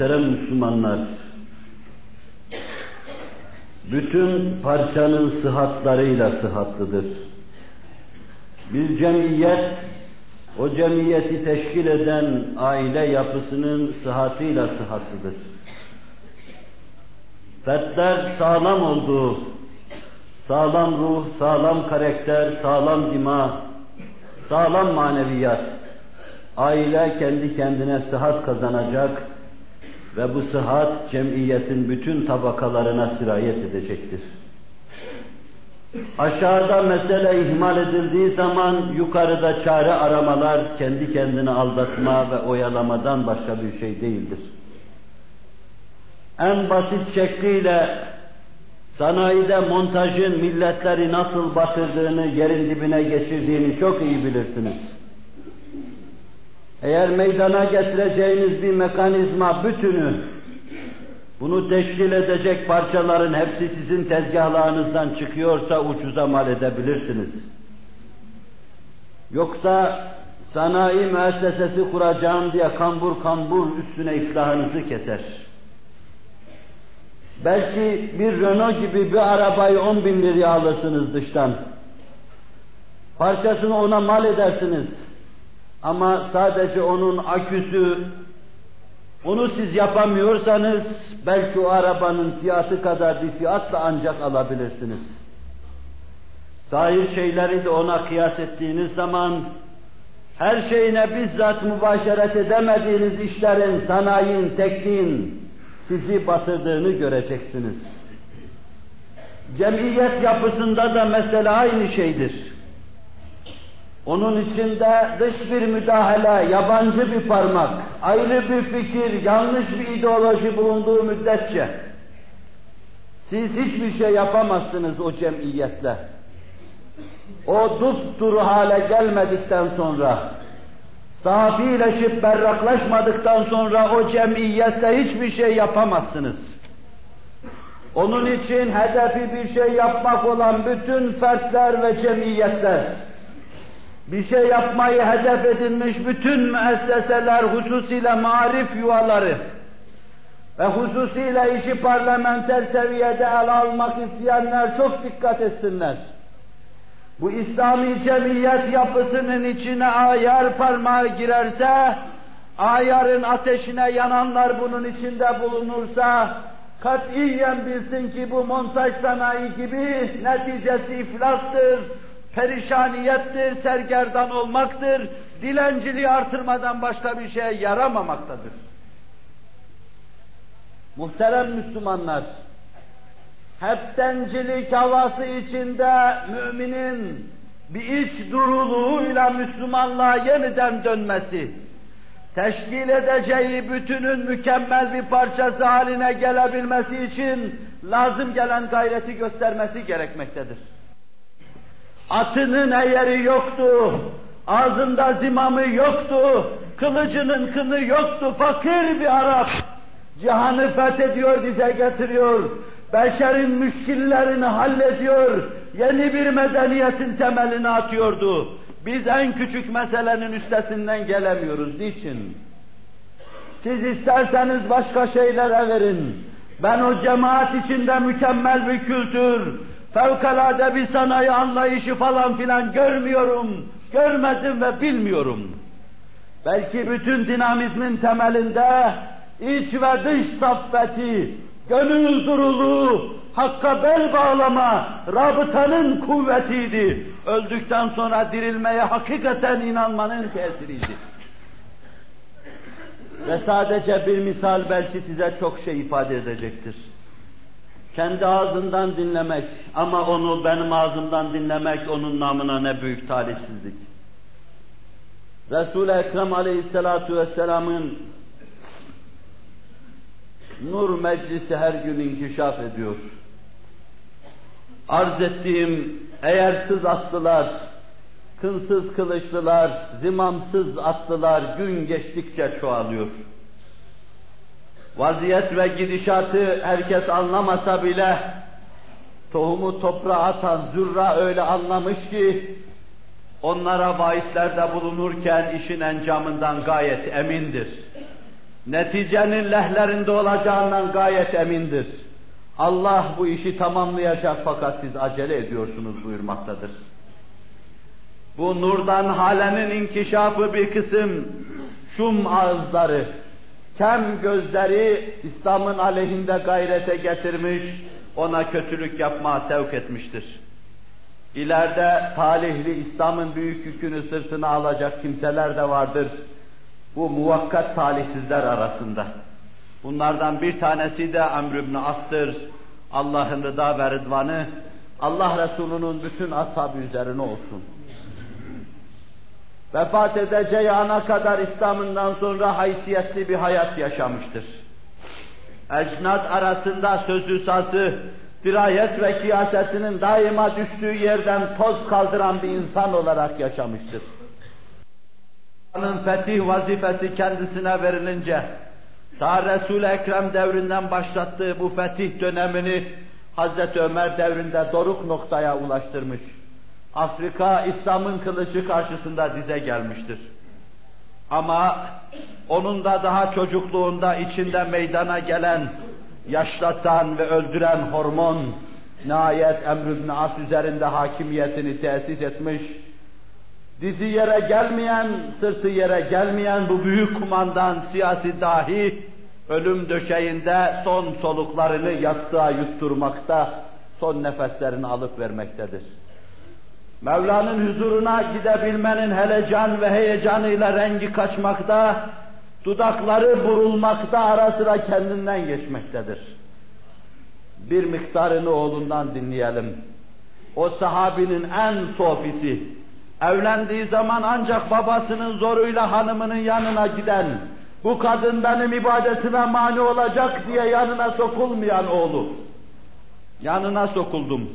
Muhterem Müslümanlar, bütün parçanın sıhhatlarıyla sıhhatlıdır. Bir cemiyet, o cemiyeti teşkil eden aile yapısının sıhhatıyla sıhhatlıdır. Fertler sağlam olduğu, sağlam ruh, sağlam karakter, sağlam dima, sağlam maneviyat, aile kendi kendine sıhhat kazanacak ve bu sıhhat cemiyetin bütün tabakalarına sirayet edecektir. Aşağıda mesele ihmal edildiği zaman yukarıda çare aramalar kendi kendini aldatma ve oyalamadan başka bir şey değildir. En basit şekliyle sanayide montajın milletleri nasıl batırdığını, yerin dibine geçirdiğini çok iyi bilirsiniz. Eğer meydana getireceğiniz bir mekanizma bütünü, bunu teşkil edecek parçaların hepsi sizin tezgahlarınızdan çıkıyorsa ucuza mal edebilirsiniz. Yoksa sanayi müessesesi kuracağım diye kambur kambur üstüne iflahınızı keser. Belki bir Renault gibi bir arabayı on bin liraya alırsınız dıştan. Parçasını ona mal edersiniz. Ama sadece onun aküsü, onu siz yapamıyorsanız belki o arabanın fiyatı kadar bir fiyatla ancak alabilirsiniz. Zahir şeyleri de ona kıyas ettiğiniz zaman her şeyine bizzat mübaşeret edemediğiniz işlerin, sanayinin, tekniğin sizi batırdığını göreceksiniz. Cemiyet yapısında da mesele aynı şeydir. Onun içinde dış bir müdahale, yabancı bir parmak, ayrı bir fikir, yanlış bir ideoloji bulunduğu müddetçe siz hiçbir şey yapamazsınız o cemiyetle. O dupduru hale gelmedikten sonra, safileşip berraklaşmadıktan sonra o cemiyetle hiçbir şey yapamazsınız. Onun için hedefi bir şey yapmak olan bütün fertler ve cemiyetler, bir şey yapmayı hedef edinmiş bütün müesseseler, hususiyle marif yuvaları ve hususiyle işi parlamenter seviyede ele almak isteyenler çok dikkat etsinler. Bu İslami cemiyet yapısının içine ayar parmağı girerse, ayarın ateşine yananlar bunun içinde bulunursa, katiyen bilsin ki bu montaj sanayi gibi neticesi iflastır, perişaniyettir, sergerdan olmaktır, dilenciliği artırmadan başka bir şeye yaramamaktadır. Muhterem Müslümanlar, heptencilik havası içinde müminin bir iç duruluğuyla Müslümanlığa yeniden dönmesi, teşkil edeceği bütünün mükemmel bir parçası haline gelebilmesi için lazım gelen gayreti göstermesi gerekmektedir. Atının eğeri yoktu, ağzında zimamı yoktu, kılıcının kını yoktu, fakir bir Arap. Cihanı fethediyor, dize getiriyor, beşerin müşkillerini hallediyor, yeni bir medeniyetin temelini atıyordu. Biz en küçük meselenin üstesinden gelemiyoruz. Niçin? Siz isterseniz başka şeylere verin. Ben o cemaat içinde mükemmel bir kültür, fevkalade bir sanayi anlayışı falan filan görmüyorum, görmedim ve bilmiyorum. Belki bütün dinamizmin temelinde iç ve dış saffeti, gönül duruluğu, hakka bel bağlama, rabıtanın kuvvetiydi. Öldükten sonra dirilmeye hakikaten inanmanın tesiriydi. Ve sadece bir misal belki size çok şey ifade edecektir. Kendi ağzından dinlemek ama onu benim ağzımdan dinlemek onun namına ne büyük talihsizlik. Resul-i Ekrem aleyhissalatu vesselamın nur meclisi her gün inkişaf ediyor. Arz ettiğim eğersiz attılar, kınsız kılıçlılar, zimamsız attılar gün geçtikçe çoğalıyor. Vaziyet ve gidişatı herkes anlamasa bile tohumu toprağa atan zürra öyle anlamış ki onlara vaatlerde bulunurken işin encamından gayet emindir. neticenin lehlerinde olacağından gayet emindir. Allah bu işi tamamlayacak fakat siz acele ediyorsunuz buyurmaktadır. Bu nurdan halenin inkişafı bir kısım şum ağızları, kem gözleri İslam'ın aleyhinde gayrete getirmiş, ona kötülük yapmaya sevk etmiştir. İleride talihli İslam'ın büyük yükünü sırtına alacak kimseler de vardır. Bu muvakkat talihsizler arasında. Bunlardan bir tanesi de Amr ibn As'tır. Allah'ın rıda ve rıdvanı Allah Resulü'nün bütün ashabı üzerine olsun. Vefat edeceği ana kadar İslam'ından sonra haysiyetli bir hayat yaşamıştır. Ecnat arasında sözü sazı, dirayet ve kiyasetinin daima düştüğü yerden toz kaldıran bir insan olarak yaşamıştır. Fetih vazifesi kendisine verilince, ta Resul-i Ekrem devrinden başlattığı bu fetih dönemini Hazreti Ömer devrinde doruk noktaya ulaştırmış. Afrika İslam'ın kılıcı karşısında dize gelmiştir. Ama onun da daha çocukluğunda içinde meydana gelen, yaşlatan ve öldüren hormon, nihayet Emr ibn As üzerinde hakimiyetini tesis etmiş, dizi yere gelmeyen, sırtı yere gelmeyen bu büyük kumandan siyasi dahi, ölüm döşeğinde son soluklarını yastığa yutturmakta, son nefeslerini alıp vermektedir. Mevla'nın huzuruna gidebilmenin helecan ve heyecanıyla rengi kaçmakta, dudakları burulmakta ara sıra kendinden geçmektedir. Bir miktarını oğlundan dinleyelim. O sahabinin en sofisi, evlendiği zaman ancak babasının zoruyla hanımının yanına giden, bu kadın benim ibadetime mani olacak diye yanına sokulmayan oğlu. Yanına sokuldum.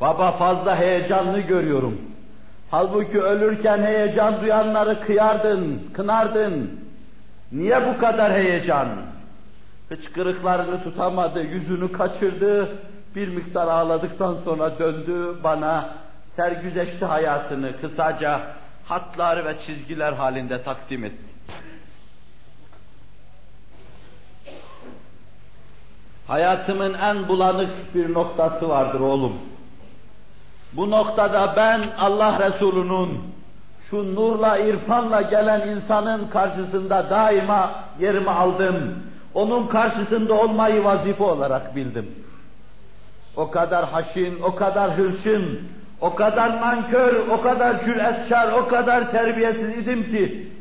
Baba fazla heyecanlı görüyorum. Halbuki ölürken heyecan duyanları kıyardın, kınardın. Niye bu kadar heyecan? Hıçkırıklarını tutamadı, yüzünü kaçırdı. Bir miktar ağladıktan sonra döndü bana, sergüzeşti hayatını kısaca hatlar ve çizgiler halinde takdim etti. Hayatımın en bulanık bir noktası vardır oğlum. Bu noktada ben Allah Resulü'nün şu nurla, irfanla gelen insanın karşısında daima yerimi aldım. Onun karşısında olmayı vazife olarak bildim. O kadar haşin, o kadar hırçın, o kadar nankör, o kadar cüretkar, o kadar terbiyesiz idim ki,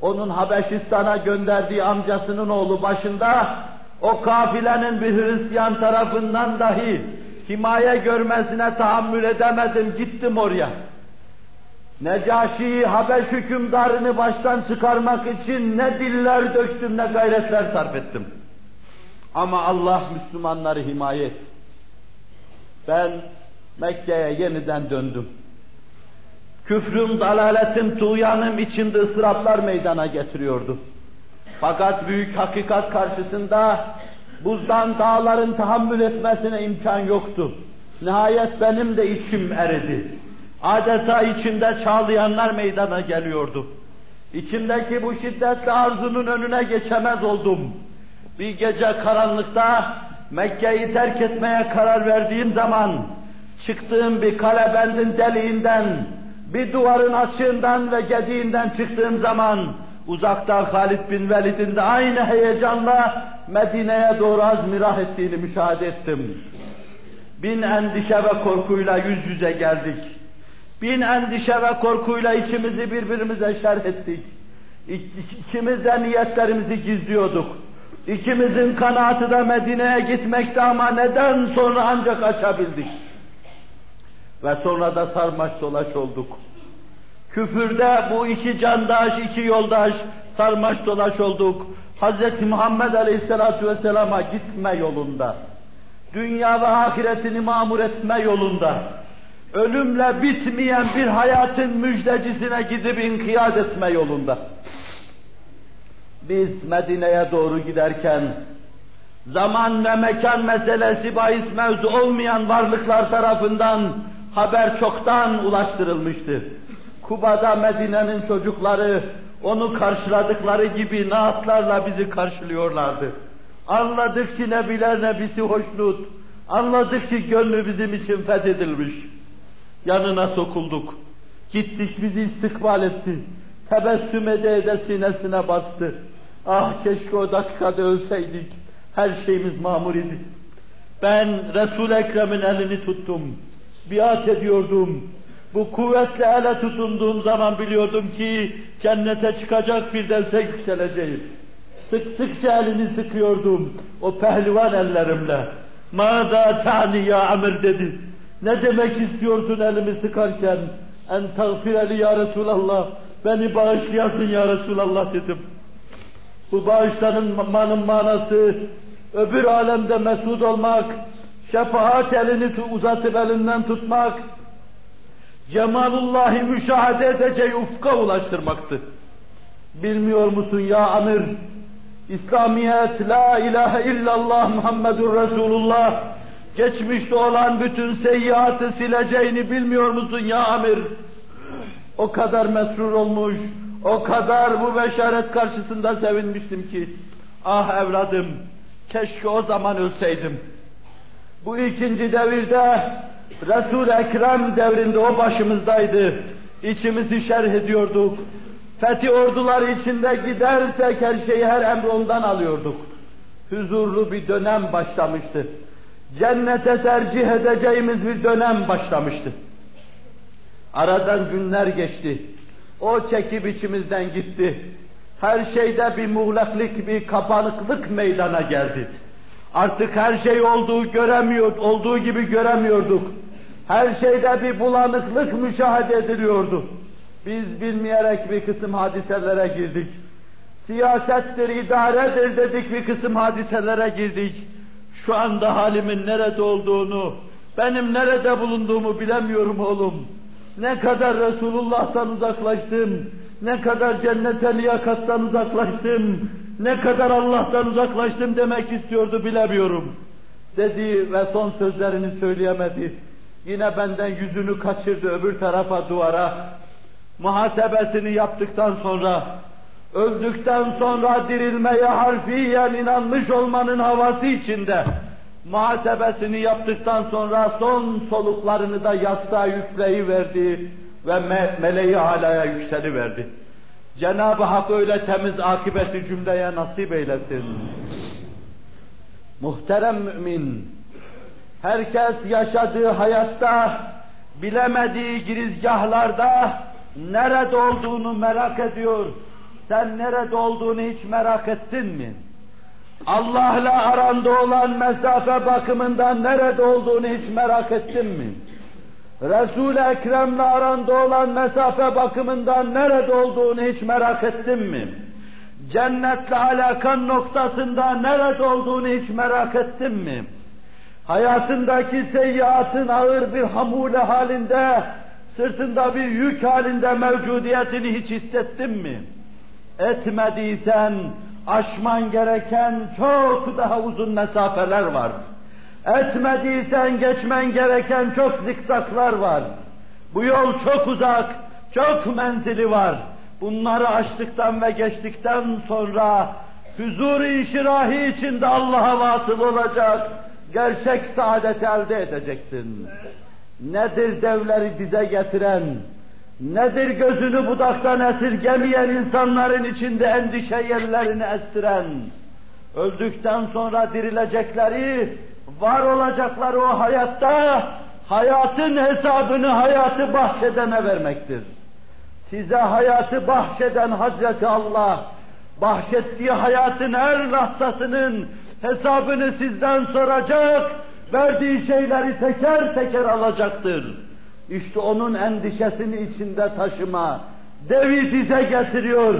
onun Habeşistan'a gönderdiği amcasının oğlu başında, o kafilenin bir Hristiyan tarafından dahi himaye görmesine tahammül edemedim, gittim oraya. Necaşi Habeş hükümdarını baştan çıkarmak için ne diller döktüm, ne gayretler sarf ettim. Ama Allah Müslümanları himaye etti. Ben Mekke'ye yeniden döndüm. Küfrüm, dalaletim, tuğyanım içinde ıstıraplar meydana getiriyordu. Fakat büyük hakikat karşısında buzdan dağların tahammül etmesine imkan yoktu. Nihayet benim de içim eridi. Adeta içimde çağlayanlar meydana geliyordu. İçimdeki bu şiddetli arzunun önüne geçemez oldum. Bir gece karanlıkta Mekke'yi terk etmeye karar verdiğim zaman çıktığım bir kalebendin deliğinden, bir duvarın açığından ve gediğinden çıktığım zaman uzakta Halid bin Velid'in de aynı heyecanla Medine'ye doğru azmirah ettiğini müşahede ettim. Bin endişe ve korkuyla yüz yüze geldik. Bin endişe ve korkuyla içimizi birbirimize şerh ettik. İkimiz de niyetlerimizi gizliyorduk. İkimizin kanaatı da Medine'ye gitmekti ama neden sonra ancak açabildik. Ve sonra da sarmaş dolaş olduk. Küfürde bu iki candaş, iki yoldaş sarmaş dolaş olduk. Hz. Muhammed Aleyhisselatü Vesselam'a gitme yolunda. Dünya ve ahiretini mamur etme yolunda. Ölümle bitmeyen bir hayatın müjdecisine gidip inkiyat etme yolunda. Biz Medine'ye doğru giderken zaman ve mekan meselesi bahis mevzu olmayan varlıklar tarafından haber çoktan ulaştırılmıştı. Kuba'da Medine'nin çocukları onu karşıladıkları gibi naatlarla bizi karşılıyorlardı. Anladık ki nebiler nebisi hoşnut. Anladık ki gönlü bizim için fethedilmiş. Yanına sokulduk. Gittik bizi istikbal etti. Tebessüm ede ede sinesine bastı. Ah keşke o dakikada ölseydik. Her şeyimiz mamur idi. Ben Resul-i Ekrem'in elini tuttum. Biat ediyordum. Bu kuvvetle ele tutunduğum zaman biliyordum ki cennete çıkacak Firdevs'e yükseleceğim. Sıktıkça elini sıkıyordum o pehlivan ellerimle. Mâdâ ta'ni ya Amir dedi. Ne demek istiyorsun elimi sıkarken? En tağfireli ya Resulallah. Beni bağışlayasın ya Resulallah dedim. Bu bağışlanmanın manası öbür alemde mesut olmak, şefaat elini uzatıp elinden tutmak, cemalullahi müşahede edeceği ufka ulaştırmaktı. Bilmiyor musun ya Amir? İslamiyet, la ilahe illallah Muhammedur Resulullah, geçmişte olan bütün seyyiatı sileceğini bilmiyor musun ya Amir? O kadar mesrur olmuş, o kadar bu beşaret karşısında sevinmiştim ki, ah evladım, keşke o zaman ölseydim. Bu ikinci devirde, Resul-i Ekrem devrinde o başımızdaydı. İçimizi şerh ediyorduk. Fethi orduları içinde gidersek her şeyi her emri ondan alıyorduk. Huzurlu bir dönem başlamıştı. Cennete tercih edeceğimiz bir dönem başlamıştı. Aradan günler geçti. O çekip içimizden gitti. Her şeyde bir muğlaklık, bir kapanıklık meydana geldi. Artık her şey olduğu göremiyor, olduğu gibi göremiyorduk. Her şeyde bir bulanıklık müşahede ediliyordu. Biz bilmeyerek bir kısım hadiselere girdik. Siyasettir, idaredir dedik bir kısım hadiselere girdik. Şu anda halimin nerede olduğunu, benim nerede bulunduğumu bilemiyorum oğlum. Ne kadar Resulullah'tan uzaklaştım, ne kadar cennete liyakattan uzaklaştım, ne kadar Allah'tan uzaklaştım demek istiyordu bilemiyorum. Dedi ve son sözlerini söyleyemedi. Yine benden yüzünü kaçırdı öbür tarafa duvara. Muhasebesini yaptıktan sonra, öldükten sonra dirilmeye harfiyen inanmış olmanın havası içinde, muhasebesini yaptıktan sonra son soluklarını da yastığa yükleyiverdi ve me meleği alaya yükseliverdi. Cenab-ı Hak öyle temiz akibeti cümleye nasip eylesin. Muhterem mümin, herkes yaşadığı hayatta, bilemediği girizgahlarda nerede olduğunu merak ediyor. Sen nerede olduğunu hiç merak ettin mi? Allah'la aranda olan mesafe bakımından nerede olduğunu hiç merak ettin mi? Resul-i Ekrem'le aranda olan mesafe bakımından nerede olduğunu hiç merak ettin mi? Cennetle alakan noktasında nerede olduğunu hiç merak ettin mi? Hayatındaki seyyiatın ağır bir hamule halinde, sırtında bir yük halinde mevcudiyetini hiç hissettin mi? Etmediysen, aşman gereken çok daha uzun mesafeler var. Etmediysen geçmen gereken çok zikzaklar var. Bu yol çok uzak, çok menzili var. Bunları açtıktan ve geçtikten sonra huzur inşirahi içinde Allah'a vasıl olacak, gerçek saadet elde edeceksin. Nedir devleri dize getiren, nedir gözünü budaktan esirgemeyen insanların içinde endişe yerlerini estiren, öldükten sonra dirilecekleri, var olacakları o hayatta, hayatın hesabını hayatı bahşedene vermektir. Size hayatı bahşeden Hazreti Allah, bahşettiği hayatın her lahzasının hesabını sizden soracak, verdiği şeyleri teker teker alacaktır. İşte onun endişesini içinde taşıma, devi dize getiriyor,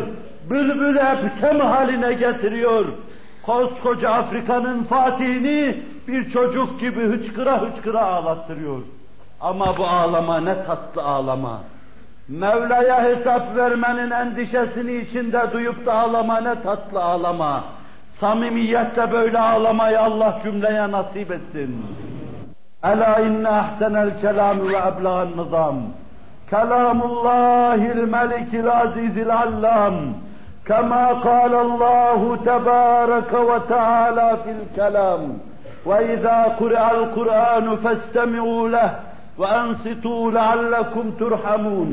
bülbül eptem haline getiriyor. Koskoca Afrika'nın fatihini bir çocuk gibi hıçkıra hıçkıra ağlattırıyor. Ama bu ağlama ne tatlı ağlama. Mevla'ya hesap vermenin endişesini içinde duyup da ağlama ne tatlı ağlama. Samimiyetle böyle ağlamayı Allah cümleye nasip etsin. Ela inne ahsenel kelam ve ebla'n nizam. كلام الله الملك العزيز العلام كما قال الله تبارك وتعالى في الكلام واذا قرئ القران فاستمعوا له وانصتوا لعلكم ترحمون